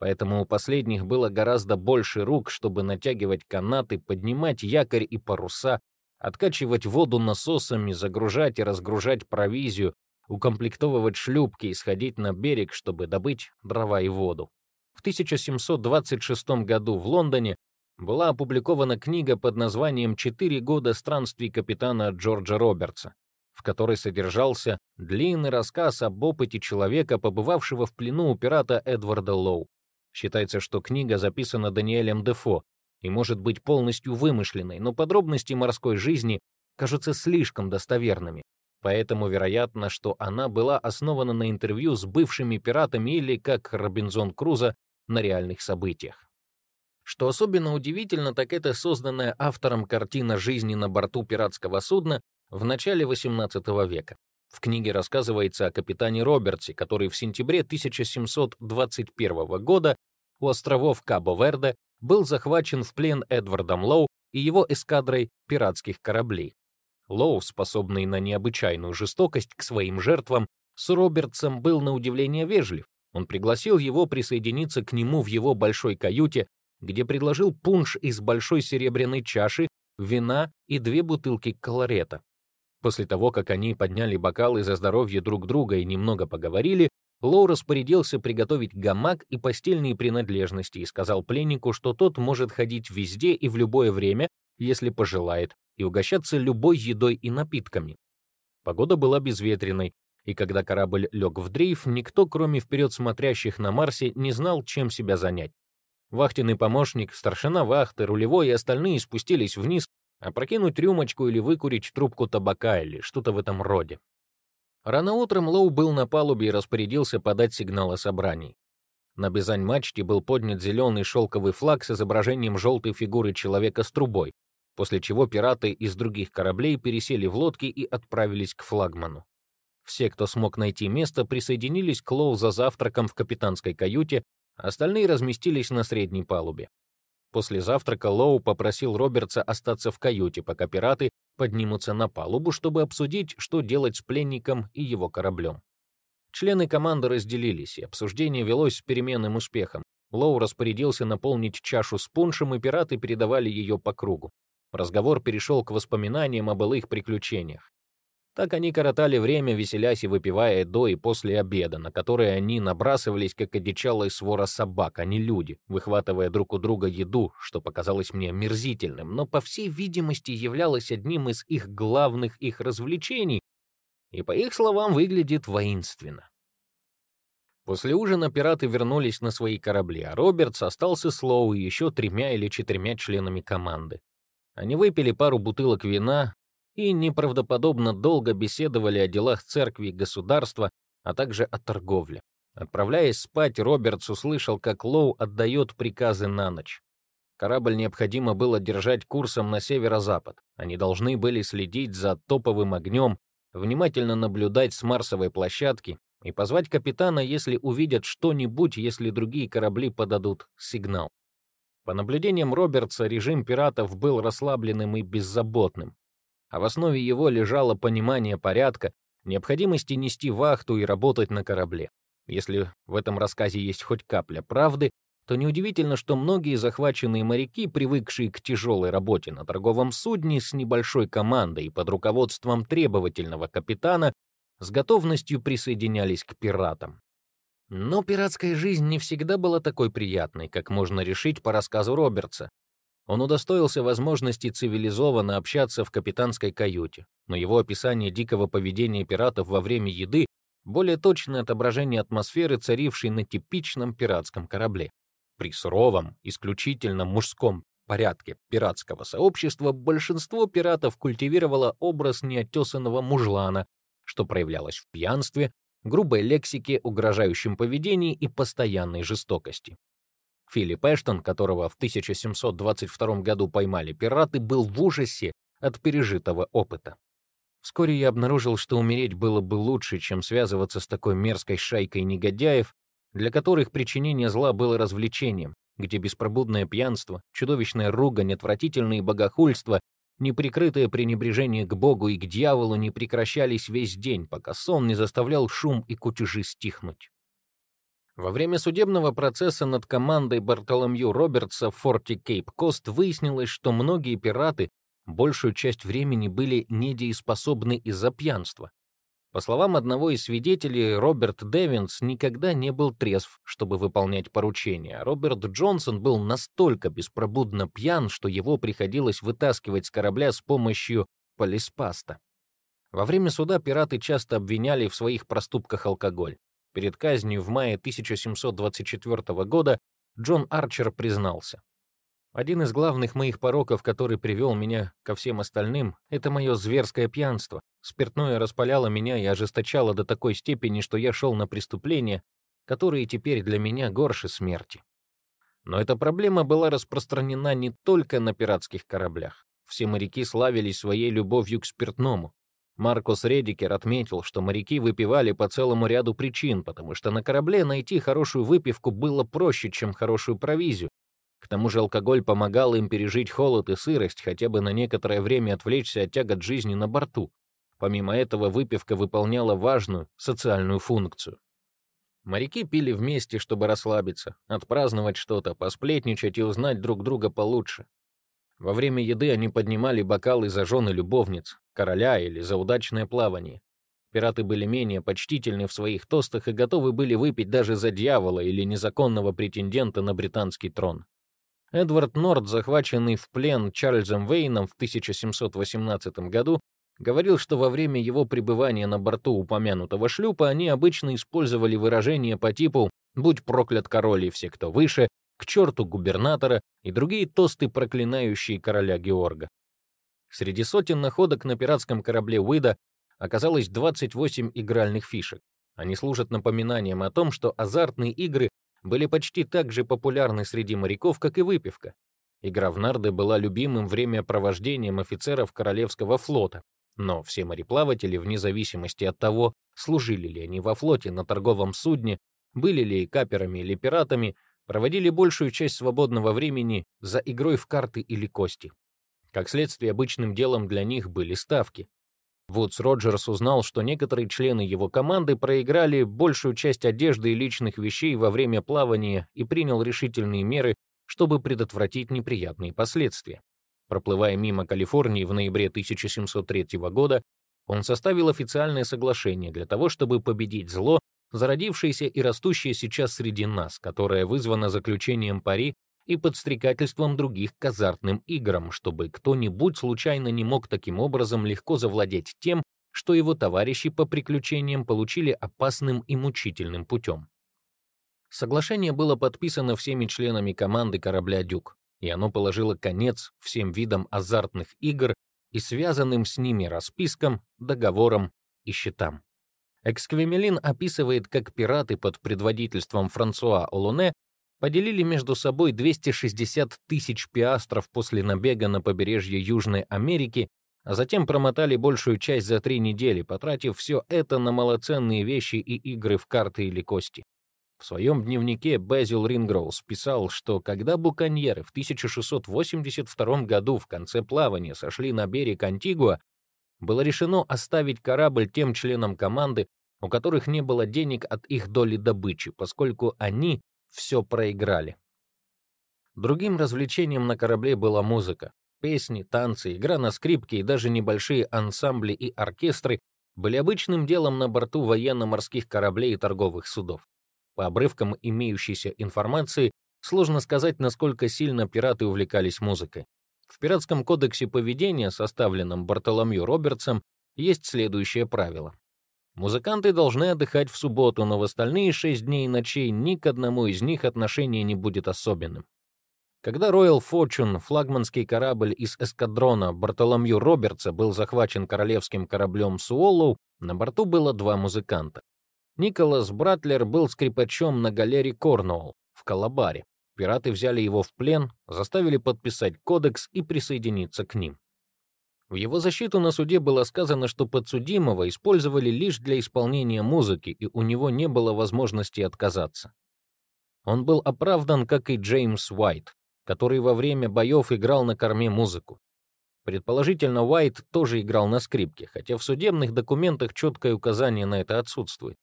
Поэтому у последних было гораздо больше рук, чтобы натягивать канаты, поднимать якорь и паруса, откачивать воду насосами, загружать и разгружать провизию, укомплектовывать шлюпки и сходить на берег, чтобы добыть дрова и воду. В 1726 году в Лондоне была опубликована книга под названием «Четыре года странствий капитана Джорджа Робертса», в которой содержался длинный рассказ об опыте человека, побывавшего в плену у пирата Эдварда Лоу. Считается, что книга записана Даниэлем Дефо и может быть полностью вымышленной, но подробности морской жизни кажутся слишком достоверными. Поэтому вероятно, что она была основана на интервью с бывшими пиратами или, как Робинзон Крузо, на реальных событиях. Что особенно удивительно, так это созданная автором картина жизни на борту пиратского судна в начале XVIII века. В книге рассказывается о капитане Робертсе, который в сентябре 1721 года у островов Кабо-Верде был захвачен в плен Эдвардом Лоу и его эскадрой пиратских кораблей. Лоу, способный на необычайную жестокость к своим жертвам, с Робертсом был на удивление вежлив. Он пригласил его присоединиться к нему в его большой каюте, где предложил пунш из большой серебряной чаши, вина и две бутылки колорета. После того, как они подняли бокалы за здоровье друг друга и немного поговорили, Лоу распорядился приготовить гамак и постельные принадлежности и сказал пленнику, что тот может ходить везде и в любое время, если пожелает, и угощаться любой едой и напитками. Погода была безветренной, и когда корабль лег в дрейф, никто, кроме вперед смотрящих на Марсе, не знал, чем себя занять. Вахтенный помощник, старшина вахты, рулевой и остальные спустились вниз, опрокинуть рюмочку или выкурить трубку табака или что-то в этом роде. Рано утром Лоу был на палубе и распорядился подать сигнал о собрании. На бизань-мачте был поднят зеленый шелковый флаг с изображением желтой фигуры человека с трубой, после чего пираты из других кораблей пересели в лодки и отправились к флагману. Все, кто смог найти место, присоединились к Лоу за завтраком в капитанской каюте, Остальные разместились на средней палубе. После завтрака Лоу попросил Робертса остаться в каюте, пока пираты поднимутся на палубу, чтобы обсудить, что делать с пленником и его кораблем. Члены команды разделились, и обсуждение велось с переменным успехом. Лоу распорядился наполнить чашу с пуншем, и пираты передавали ее по кругу. Разговор перешел к воспоминаниям о былых приключениях. Так они коротали время, веселясь и выпивая до и после обеда, на которые они набрасывались, как одичалая свора собак, а не люди, выхватывая друг у друга еду, что показалось мне мерзительным, но, по всей видимости, являлось одним из их главных их развлечений, и, по их словам, выглядит воинственно. После ужина пираты вернулись на свои корабли, а Робертс остался с Лоу и еще тремя или четырьмя членами команды. Они выпили пару бутылок вина, и неправдоподобно долго беседовали о делах церкви и государства, а также о торговле. Отправляясь спать, Робертс услышал, как Лоу отдает приказы на ночь. Корабль необходимо было держать курсом на северо-запад. Они должны были следить за топовым огнем, внимательно наблюдать с Марсовой площадки и позвать капитана, если увидят что-нибудь, если другие корабли подадут сигнал. По наблюдениям Робертса, режим пиратов был расслабленным и беззаботным а в основе его лежало понимание порядка, необходимости нести вахту и работать на корабле. Если в этом рассказе есть хоть капля правды, то неудивительно, что многие захваченные моряки, привыкшие к тяжелой работе на торговом судне с небольшой командой и под руководством требовательного капитана, с готовностью присоединялись к пиратам. Но пиратская жизнь не всегда была такой приятной, как можно решить по рассказу Робертса. Он удостоился возможности цивилизованно общаться в капитанской каюте, но его описание дикого поведения пиратов во время еды более точное отображение атмосферы, царившей на типичном пиратском корабле. При суровом, исключительно мужском порядке пиратского сообщества большинство пиратов культивировало образ неотесанного мужлана, что проявлялось в пьянстве, грубой лексике, угрожающем поведении и постоянной жестокости. Филипп Эштон, которого в 1722 году поймали пираты, был в ужасе от пережитого опыта. Вскоре я обнаружил, что умереть было бы лучше, чем связываться с такой мерзкой шайкой негодяев, для которых причинение зла было развлечением, где беспробудное пьянство, чудовищная ругань, отвратительные богохульства, неприкрытое пренебрежение к Богу и к дьяволу не прекращались весь день, пока сон не заставлял шум и кутежи стихнуть. Во время судебного процесса над командой Бартоломью Робертса в форте Кейп-Кост выяснилось, что многие пираты большую часть времени были недееспособны из-за пьянства. По словам одного из свидетелей, Роберт Дэвинс никогда не был трезв, чтобы выполнять поручения. Роберт Джонсон был настолько беспробудно пьян, что его приходилось вытаскивать с корабля с помощью полиспаста. Во время суда пираты часто обвиняли в своих проступках алкоголь. Перед казнью в мае 1724 года Джон Арчер признался. Один из главных моих пороков, который привел меня ко всем остальным, это мое зверское пьянство. Спиртное распаляло меня и ожесточало до такой степени, что я шел на преступления, которые теперь для меня горше смерти. Но эта проблема была распространена не только на пиратских кораблях. Все моряки славились своей любовью к спиртному. Маркус Редикер отметил, что моряки выпивали по целому ряду причин, потому что на корабле найти хорошую выпивку было проще, чем хорошую провизию, к тому же алкоголь помогал им пережить холод и сырость, хотя бы на некоторое время отвлечься от тягот жизни на борту. Помимо этого, выпивка выполняла важную социальную функцию. Моряки пили вместе, чтобы расслабиться, отпраздновать что-то, посплетничать и узнать друг друга получше. Во время еды они поднимали бокалы за жены любовниц, короля или за удачное плавание. Пираты были менее почтительны в своих тостах и готовы были выпить даже за дьявола или незаконного претендента на британский трон. Эдвард Норд, захваченный в плен Чарльзом Вейном в 1718 году, говорил, что во время его пребывания на борту упомянутого шлюпа они обычно использовали выражения по типу «Будь проклят король и все, кто выше», «К черту губернатора» и другие тосты, проклинающие короля Георга. Среди сотен находок на пиратском корабле Уида оказалось 28 игральных фишек. Они служат напоминанием о том, что азартные игры были почти так же популярны среди моряков, как и выпивка. Игра в нарды была любимым времяпровождением офицеров Королевского флота, но все мореплаватели, вне зависимости от того, служили ли они во флоте, на торговом судне, были ли каперами или пиратами, проводили большую часть свободного времени за игрой в карты или кости. Как следствие, обычным делом для них были ставки. Вудс Роджерс узнал, что некоторые члены его команды проиграли большую часть одежды и личных вещей во время плавания и принял решительные меры, чтобы предотвратить неприятные последствия. Проплывая мимо Калифорнии в ноябре 1703 года, он составил официальное соглашение для того, чтобы победить зло, зародившееся и растущее сейчас среди нас, которое вызвано заключением пари и подстрекательством других к азартным играм, чтобы кто-нибудь случайно не мог таким образом легко завладеть тем, что его товарищи по приключениям получили опасным и мучительным путем. Соглашение было подписано всеми членами команды корабля «Дюк», и оно положило конец всем видам азартных игр и связанным с ними распискам, договорам и счетам. Эксквемелин описывает, как пираты под предводительством Франсуа Олуне поделили между собой 260 тысяч пиастров после набега на побережье Южной Америки, а затем промотали большую часть за три недели, потратив все это на малоценные вещи и игры в карты или кости. В своем дневнике Безил Рингроуз писал, что когда буконьеры в 1682 году в конце плавания сошли на берег Антигуа, было решено оставить корабль тем членам команды, у которых не было денег от их доли добычи, поскольку они все проиграли. Другим развлечением на корабле была музыка. Песни, танцы, игра на скрипке и даже небольшие ансамбли и оркестры были обычным делом на борту военно-морских кораблей и торговых судов. По обрывкам имеющейся информации сложно сказать, насколько сильно пираты увлекались музыкой. В пиратском кодексе поведения, составленном Бартоломью Робертсом, есть следующее правило. Музыканты должны отдыхать в субботу, но в остальные шесть дней и ночей ни к одному из них отношение не будет особенным. Когда Royal Fortune, флагманский корабль из эскадрона Бартоломью Робертса, был захвачен королевским кораблем Суоллоу, на борту было два музыканта. Николас Братлер был скрипачом на галере Корнуолл в Калабаре. Пираты взяли его в плен, заставили подписать кодекс и присоединиться к ним. В его защиту на суде было сказано, что подсудимого использовали лишь для исполнения музыки, и у него не было возможности отказаться. Он был оправдан, как и Джеймс Уайт, который во время боев играл на корме музыку. Предположительно, Уайт тоже играл на скрипке, хотя в судебных документах четкое указание на это отсутствует.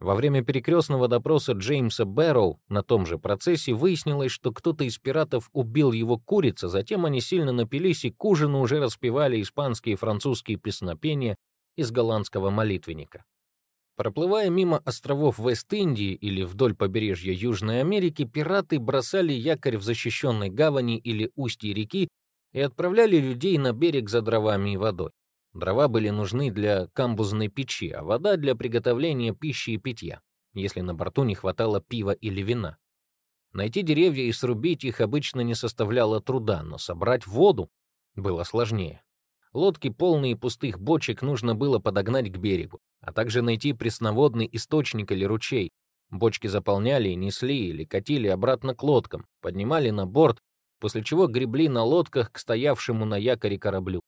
Во время перекрестного допроса Джеймса Бэрроу на том же процессе выяснилось, что кто-то из пиратов убил его курица, затем они сильно напились и к ужину уже распевали испанские и французские песнопения из голландского молитвенника. Проплывая мимо островов Вест-Индии или вдоль побережья Южной Америки, пираты бросали якорь в защищенной гавани или устье реки и отправляли людей на берег за дровами и водой. Дрова были нужны для камбузной печи, а вода для приготовления пищи и питья, если на борту не хватало пива или вина. Найти деревья и срубить их обычно не составляло труда, но собрать воду было сложнее. Лодки, полные пустых бочек, нужно было подогнать к берегу, а также найти пресноводный источник или ручей. Бочки заполняли и несли или катили обратно к лодкам, поднимали на борт, после чего гребли на лодках к стоявшему на якоре кораблю.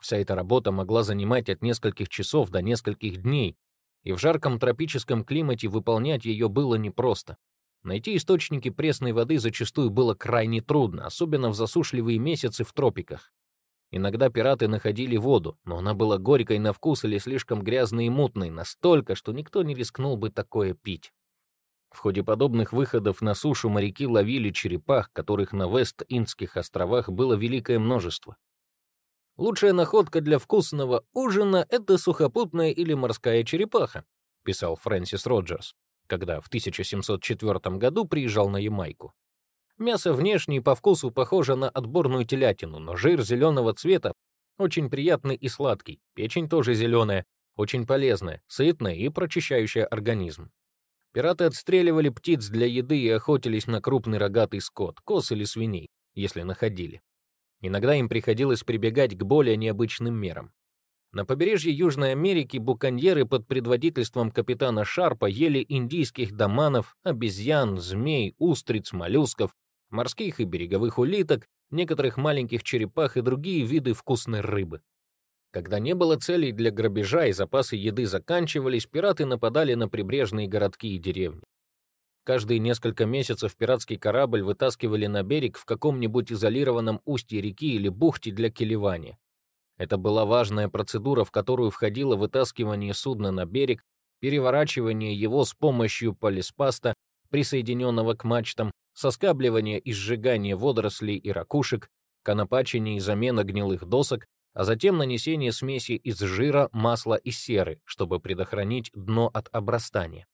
Вся эта работа могла занимать от нескольких часов до нескольких дней, и в жарком тропическом климате выполнять ее было непросто. Найти источники пресной воды зачастую было крайне трудно, особенно в засушливые месяцы в тропиках. Иногда пираты находили воду, но она была горькой на вкус или слишком грязной и мутной, настолько, что никто не рискнул бы такое пить. В ходе подобных выходов на сушу моряки ловили черепах, которых на Вест-Индских островах было великое множество. Лучшая находка для вкусного ужина — это сухопутная или морская черепаха, писал Фрэнсис Роджерс, когда в 1704 году приезжал на Ямайку. Мясо внешне и по вкусу похоже на отборную телятину, но жир зеленого цвета очень приятный и сладкий, печень тоже зеленая, очень полезная, сытная и прочищающая организм. Пираты отстреливали птиц для еды и охотились на крупный рогатый скот, коз или свиней, если находили. Иногда им приходилось прибегать к более необычным мерам. На побережье Южной Америки буконьеры под предводительством капитана Шарпа ели индийских доманов, обезьян, змей, устриц, моллюсков, морских и береговых улиток, некоторых маленьких черепах и другие виды вкусной рыбы. Когда не было целей для грабежа и запасы еды заканчивались, пираты нападали на прибрежные городки и деревни. Каждые несколько месяцев пиратский корабль вытаскивали на берег в каком-нибудь изолированном устье реки или бухте для килевания. Это была важная процедура, в которую входило вытаскивание судна на берег, переворачивание его с помощью полиспаста, присоединенного к мачтам, соскабливание и сжигание водорослей и ракушек, конопачение и замена гнилых досок, а затем нанесение смеси из жира, масла и серы, чтобы предохранить дно от обрастания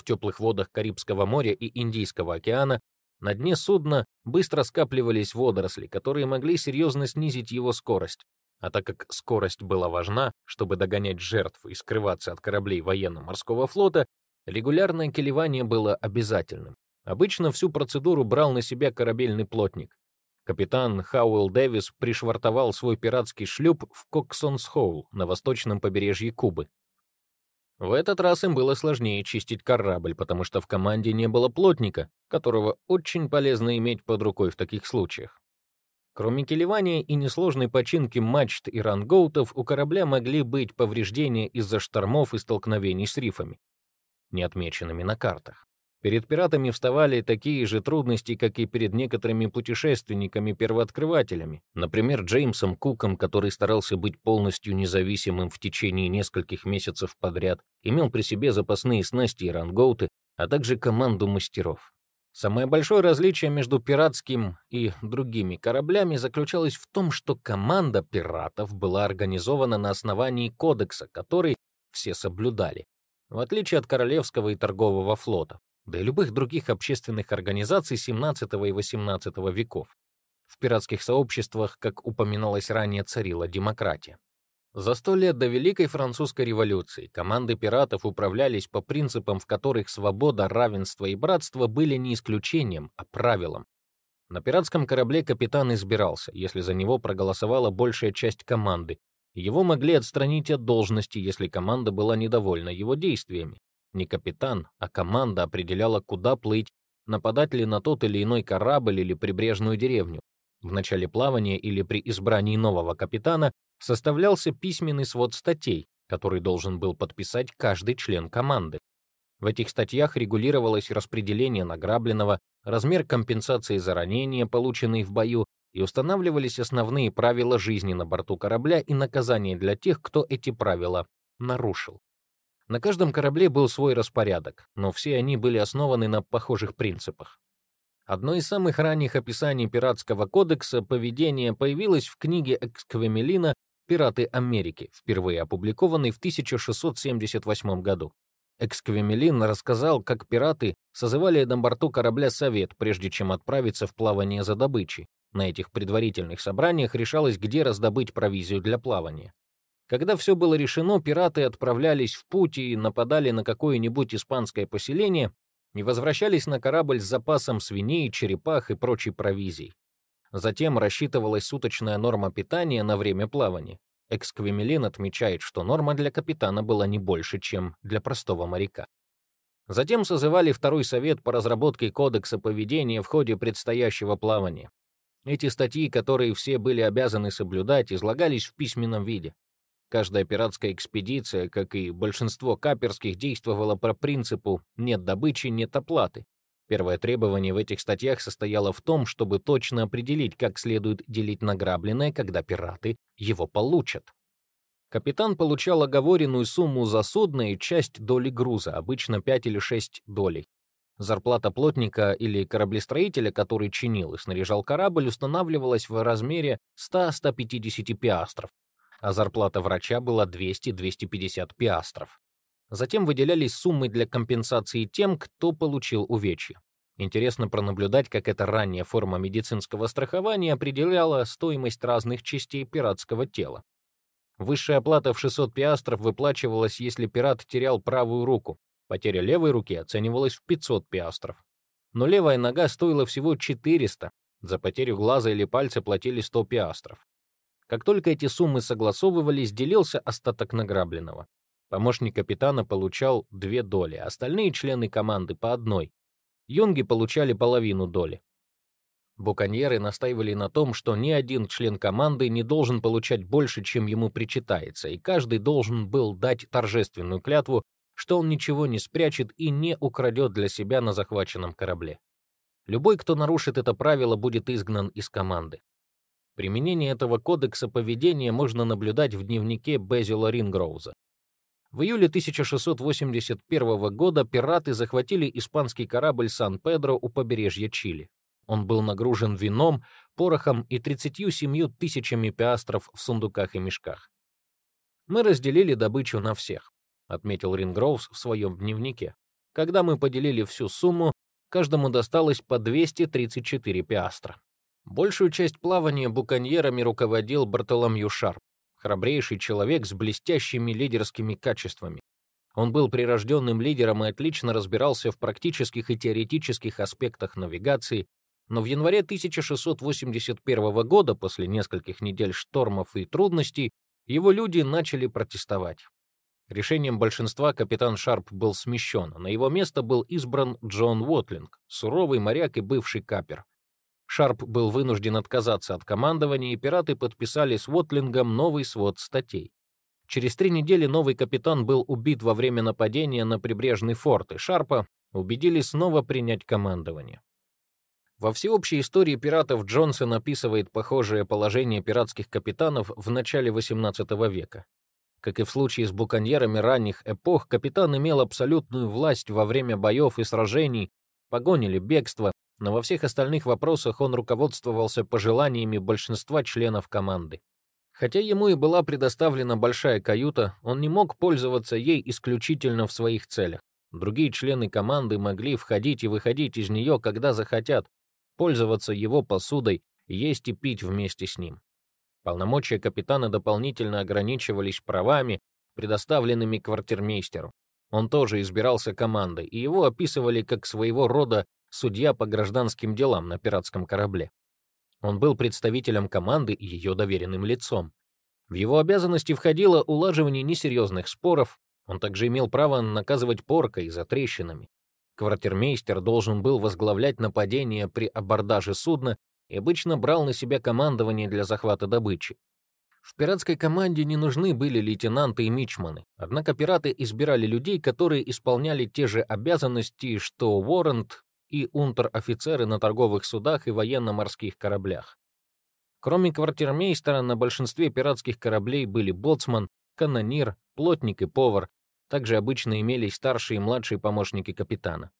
в теплых водах Карибского моря и Индийского океана, на дне судна быстро скапливались водоросли, которые могли серьезно снизить его скорость. А так как скорость была важна, чтобы догонять жертв и скрываться от кораблей военно-морского флота, регулярное килевание было обязательным. Обычно всю процедуру брал на себя корабельный плотник. Капитан Хауэлл Дэвис пришвартовал свой пиратский шлюп в Коксонс-Хоул на восточном побережье Кубы. В этот раз им было сложнее чистить корабль, потому что в команде не было плотника, которого очень полезно иметь под рукой в таких случаях. Кроме килевания и несложной починки мачт и рангоутов, у корабля могли быть повреждения из-за штормов и столкновений с рифами, не отмеченными на картах. Перед пиратами вставали такие же трудности, как и перед некоторыми путешественниками-первооткрывателями, например, Джеймсом Куком, который старался быть полностью независимым в течение нескольких месяцев подряд, имел при себе запасные снасти и рангоуты, а также команду мастеров. Самое большое различие между пиратским и другими кораблями заключалось в том, что команда пиратов была организована на основании кодекса, который все соблюдали, в отличие от королевского и торгового флота да и любых других общественных организаций XVII и XVIII веков. В пиратских сообществах, как упоминалось ранее, царила демократия. За сто лет до Великой Французской революции команды пиратов управлялись по принципам, в которых свобода, равенство и братство были не исключением, а правилом. На пиратском корабле капитан избирался, если за него проголосовала большая часть команды. Его могли отстранить от должности, если команда была недовольна его действиями. Не капитан, а команда определяла, куда плыть, нападать ли на тот или иной корабль или прибрежную деревню. В начале плавания или при избрании нового капитана составлялся письменный свод статей, который должен был подписать каждый член команды. В этих статьях регулировалось распределение награбленного, размер компенсации за ранения, полученные в бою, и устанавливались основные правила жизни на борту корабля и наказания для тех, кто эти правила нарушил. На каждом корабле был свой распорядок, но все они были основаны на похожих принципах. Одно из самых ранних описаний пиратского кодекса поведения появилось в книге Эксквемелина «Пираты Америки», впервые опубликованной в 1678 году. Эксквемелин рассказал, как пираты созывали на борту корабля совет, прежде чем отправиться в плавание за добычей. На этих предварительных собраниях решалось, где раздобыть провизию для плавания. Когда все было решено, пираты отправлялись в путь и нападали на какое-нибудь испанское поселение и возвращались на корабль с запасом свиней, черепах и прочей провизии. Затем рассчитывалась суточная норма питания на время плавания. Эксквемелин отмечает, что норма для капитана была не больше, чем для простого моряка. Затем созывали второй совет по разработке кодекса поведения в ходе предстоящего плавания. Эти статьи, которые все были обязаны соблюдать, излагались в письменном виде. Каждая пиратская экспедиция, как и большинство каперских, действовала по принципу «нет добычи, нет оплаты». Первое требование в этих статьях состояло в том, чтобы точно определить, как следует делить награбленное, когда пираты его получат. Капитан получал оговоренную сумму за судно и часть доли груза, обычно 5 или 6 долей. Зарплата плотника или кораблестроителя, который чинил и снаряжал корабль, устанавливалась в размере 100-150 пиастров, а зарплата врача была 200-250 пиастров. Затем выделялись суммы для компенсации тем, кто получил увечья. Интересно пронаблюдать, как эта ранняя форма медицинского страхования определяла стоимость разных частей пиратского тела. Высшая оплата в 600 пиастров выплачивалась, если пират терял правую руку, Потеря левой руки оценивалась в 500 пиастров. Но левая нога стоила всего 400, за потерю глаза или пальца платили 100 пиастров. Как только эти суммы согласовывались, делился остаток награбленного. Помощник капитана получал две доли, остальные члены команды по одной. Юнги получали половину доли. Буконьеры настаивали на том, что ни один член команды не должен получать больше, чем ему причитается, и каждый должен был дать торжественную клятву что он ничего не спрячет и не украдет для себя на захваченном корабле. Любой, кто нарушит это правило, будет изгнан из команды. Применение этого кодекса поведения можно наблюдать в дневнике Безила Рингроуза. В июле 1681 года пираты захватили испанский корабль «Сан-Педро» у побережья Чили. Он был нагружен вином, порохом и 37 тысячами пиастров в сундуках и мешках. Мы разделили добычу на всех отметил Рингроувс в своем дневнике. Когда мы поделили всю сумму, каждому досталось по 234 пиастра. Большую часть плавания буконьерами руководил Бартоломью Шарп, храбрейший человек с блестящими лидерскими качествами. Он был прирожденным лидером и отлично разбирался в практических и теоретических аспектах навигации, но в январе 1681 года, после нескольких недель штормов и трудностей, его люди начали протестовать. Решением большинства капитан Шарп был смещен, на его место был избран Джон Уотлинг, суровый моряк и бывший капер. Шарп был вынужден отказаться от командования, и пираты подписали с Уотлингом новый свод статей. Через три недели новый капитан был убит во время нападения на прибрежный форт, и Шарпа убедили снова принять командование. Во всеобщей истории пиратов Джонсон описывает похожее положение пиратских капитанов в начале XVIII века. Как и в случае с буконьерами ранних эпох, капитан имел абсолютную власть во время боев и сражений, погони или бегства, но во всех остальных вопросах он руководствовался пожеланиями большинства членов команды. Хотя ему и была предоставлена большая каюта, он не мог пользоваться ей исключительно в своих целях. Другие члены команды могли входить и выходить из нее, когда захотят, пользоваться его посудой, есть и пить вместе с ним. Полномочия капитана дополнительно ограничивались правами, предоставленными квартирмейстеру. Он тоже избирался командой, и его описывали как своего рода судья по гражданским делам на пиратском корабле. Он был представителем команды и ее доверенным лицом. В его обязанности входило улаживание несерьезных споров, он также имел право наказывать поркой за трещинами. Квартирмейстер должен был возглавлять нападение при абордаже судна и обычно брал на себя командование для захвата добычи. В пиратской команде не нужны были лейтенанты и мичманы, однако пираты избирали людей, которые исполняли те же обязанности, что Уоррент и унтер-офицеры на торговых судах и военно-морских кораблях. Кроме квартирмейстера, на большинстве пиратских кораблей были боцман, канонир, плотник и повар, также обычно имелись старшие и младшие помощники капитана.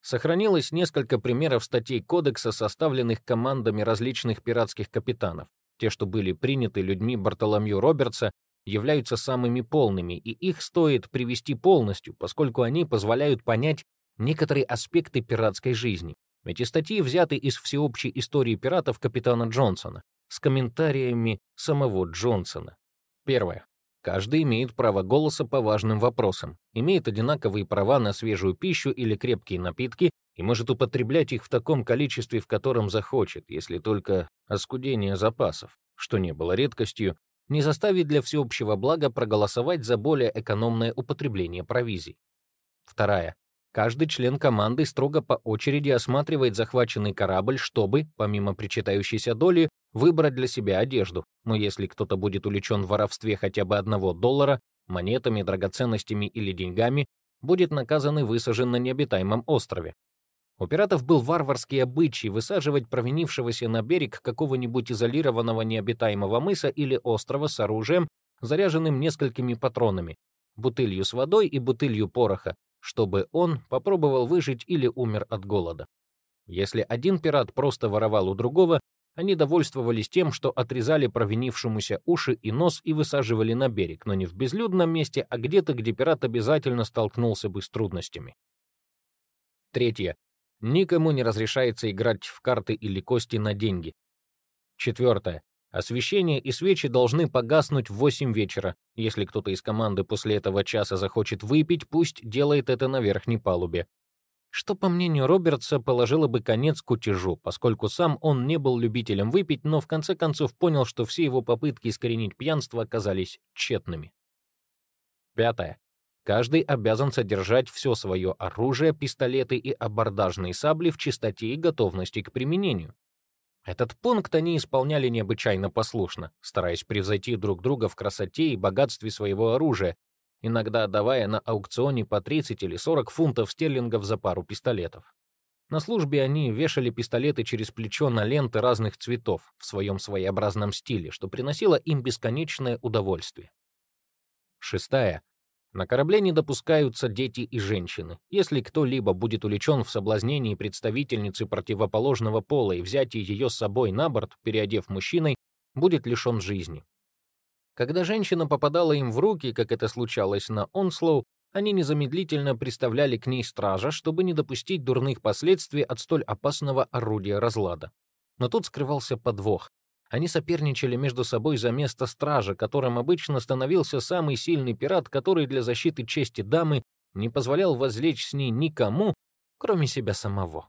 Сохранилось несколько примеров статей кодекса, составленных командами различных пиратских капитанов. Те, что были приняты людьми Бартоломью Робертса, являются самыми полными, и их стоит привести полностью, поскольку они позволяют понять некоторые аспекты пиратской жизни. Эти статьи взяты из всеобщей истории пиратов капитана Джонсона с комментариями самого Джонсона. Первое. Каждый имеет право голоса по важным вопросам, имеет одинаковые права на свежую пищу или крепкие напитки и может употреблять их в таком количестве, в котором захочет, если только оскудение запасов, что не было редкостью, не заставит для всеобщего блага проголосовать за более экономное употребление провизий. Вторая. Каждый член команды строго по очереди осматривает захваченный корабль, чтобы, помимо причитающейся доли, выбрать для себя одежду. Но если кто-то будет увлечен в воровстве хотя бы одного доллара, монетами, драгоценностями или деньгами, будет наказан и высажен на необитаемом острове. У пиратов был варварский обычай высаживать провинившегося на берег какого-нибудь изолированного необитаемого мыса или острова с оружием, заряженным несколькими патронами, бутылью с водой и бутылью пороха, чтобы он попробовал выжить или умер от голода. Если один пират просто воровал у другого, они довольствовались тем, что отрезали провинившемуся уши и нос и высаживали на берег, но не в безлюдном месте, а где-то, где пират обязательно столкнулся бы с трудностями. Третье. Никому не разрешается играть в карты или кости на деньги. Четвертое. Освещение и свечи должны погаснуть в 8 вечера. Если кто-то из команды после этого часа захочет выпить, пусть делает это на верхней палубе. Что, по мнению Робертса, положило бы конец кутежу, поскольку сам он не был любителем выпить, но в конце концов понял, что все его попытки искоренить пьянство оказались тщетными. Пятое. Каждый обязан содержать все свое оружие, пистолеты и абордажные сабли в чистоте и готовности к применению. Этот пункт они исполняли необычайно послушно, стараясь превзойти друг друга в красоте и богатстве своего оружия, иногда отдавая на аукционе по 30 или 40 фунтов стерлингов за пару пистолетов. На службе они вешали пистолеты через плечо на ленты разных цветов в своем своеобразном стиле, что приносило им бесконечное удовольствие. Шестая. На корабле не допускаются дети и женщины. Если кто-либо будет увлечен в соблазнении представительницы противоположного пола и взятии ее с собой на борт, переодев мужчиной, будет лишен жизни. Когда женщина попадала им в руки, как это случалось на Онслоу, они незамедлительно приставляли к ней стража, чтобы не допустить дурных последствий от столь опасного орудия разлада. Но тут скрывался подвох. Они соперничали между собой за место стража, которым обычно становился самый сильный пират, который для защиты чести дамы не позволял возлечь с ней никому, кроме себя самого.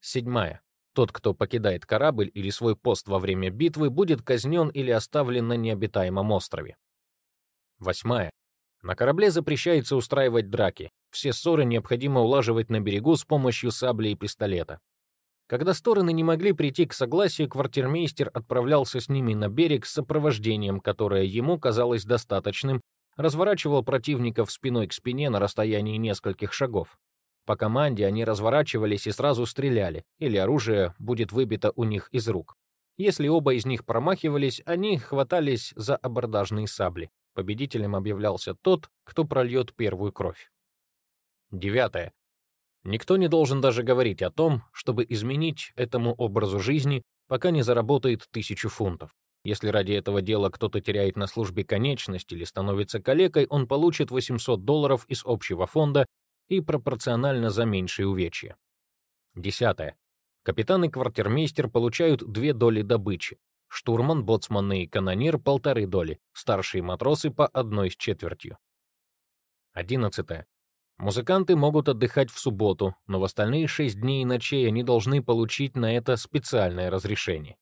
Седьмая. Тот, кто покидает корабль или свой пост во время битвы, будет казнен или оставлен на необитаемом острове. Восьмая. На корабле запрещается устраивать драки. Все ссоры необходимо улаживать на берегу с помощью сабли и пистолета. Когда стороны не могли прийти к согласию, квартирмейстер отправлялся с ними на берег с сопровождением, которое ему казалось достаточным, разворачивал противников спиной к спине на расстоянии нескольких шагов. По команде они разворачивались и сразу стреляли, или оружие будет выбито у них из рук. Если оба из них промахивались, они хватались за абордажные сабли. Победителем объявлялся тот, кто прольет первую кровь. Девятое. Никто не должен даже говорить о том, чтобы изменить этому образу жизни, пока не заработает тысячу фунтов. Если ради этого дела кто-то теряет на службе конечность или становится калекой, он получит 800 долларов из общего фонда и пропорционально за меньшие увечья. Десятое. Капитан и квартирмейстер получают две доли добычи. Штурман, боцман и канонир — полторы доли, старшие матросы — по одной с четвертью. Одиннадцатое. Музыканты могут отдыхать в субботу, но в остальные шесть дней и ночей они должны получить на это специальное разрешение.